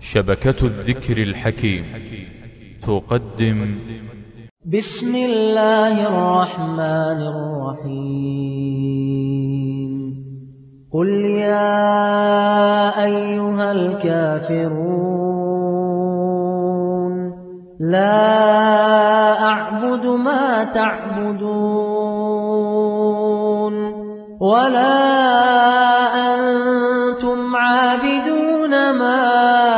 شبكة الذكر الحكيم. تقدم. بسم الله الرحمن الرحيم. قل يا أيها الكافرون لا أعبد ما تعبدون ولا أنتم عابدون ما